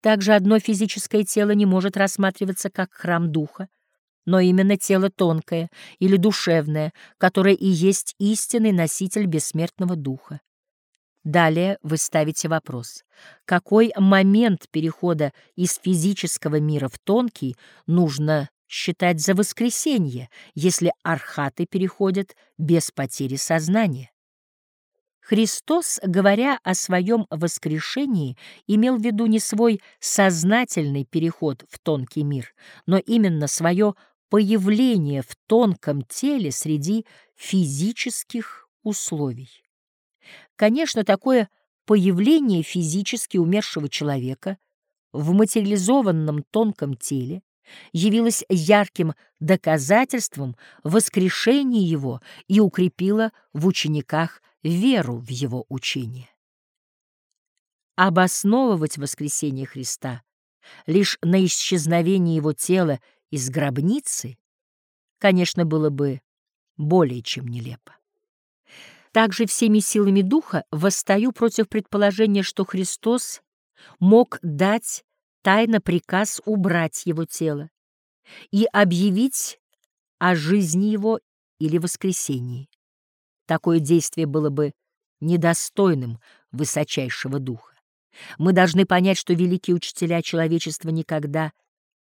Также одно физическое тело не может рассматриваться как храм духа, но именно тело тонкое или душевное, которое и есть истинный носитель бессмертного духа. Далее вы ставите вопрос, какой момент перехода из физического мира в тонкий нужно считать за воскресенье, если архаты переходят без потери сознания? Христос, говоря о своем воскрешении, имел в виду не свой сознательный переход в тонкий мир, но именно свое появление в тонком теле среди физических условий. Конечно, такое появление физически умершего человека в материализованном тонком теле явилось ярким доказательством воскрешения его и укрепило в учениках веру в его учение. Обосновывать воскресение Христа лишь на исчезновение его тела из гробницы, конечно, было бы более чем нелепо. Также всеми силами духа восстаю против предположения, что Христос мог дать тайно приказ убрать его тело и объявить о жизни его или воскресении. Такое действие было бы недостойным высочайшего духа. Мы должны понять, что великие учителя человечества никогда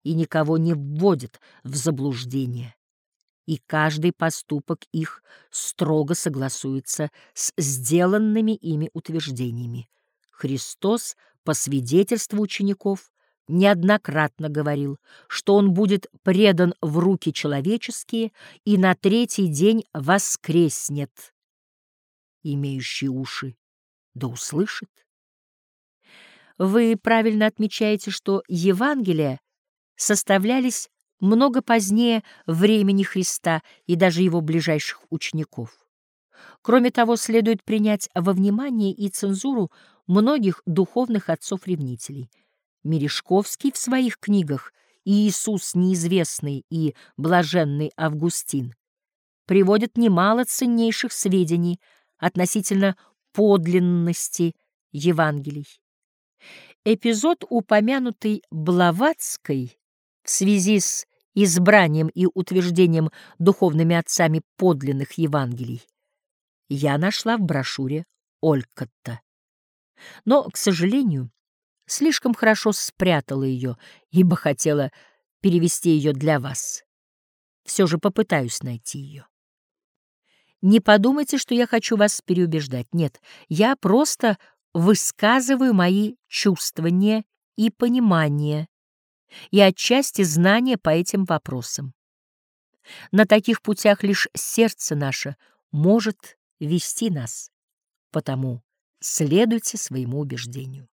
и никого не вводят в заблуждение, и каждый поступок их строго согласуется с сделанными ими утверждениями. Христос, по свидетельству учеников, неоднократно говорил, что он будет предан в руки человеческие и на третий день воскреснет. Имеющий уши да услышит. Вы правильно отмечаете, что Евангелия составлялись много позднее времени Христа и даже его ближайших учеников. Кроме того, следует принять во внимание и цензуру многих духовных отцов-ревнителей — Мережковский в своих книгах «Иисус неизвестный» и «Блаженный Августин» приводит немало ценнейших сведений относительно подлинности Евангелий. Эпизод, упомянутый Блаватской в связи с избранием и утверждением духовными отцами подлинных Евангелий, я нашла в брошюре Олькотта. Но, к сожалению, слишком хорошо спрятала ее, ибо хотела перевести ее для вас. Все же попытаюсь найти ее. Не подумайте, что я хочу вас переубеждать. Нет, я просто высказываю мои чувствования и понимания, и отчасти знания по этим вопросам. На таких путях лишь сердце наше может вести нас, потому следуйте своему убеждению.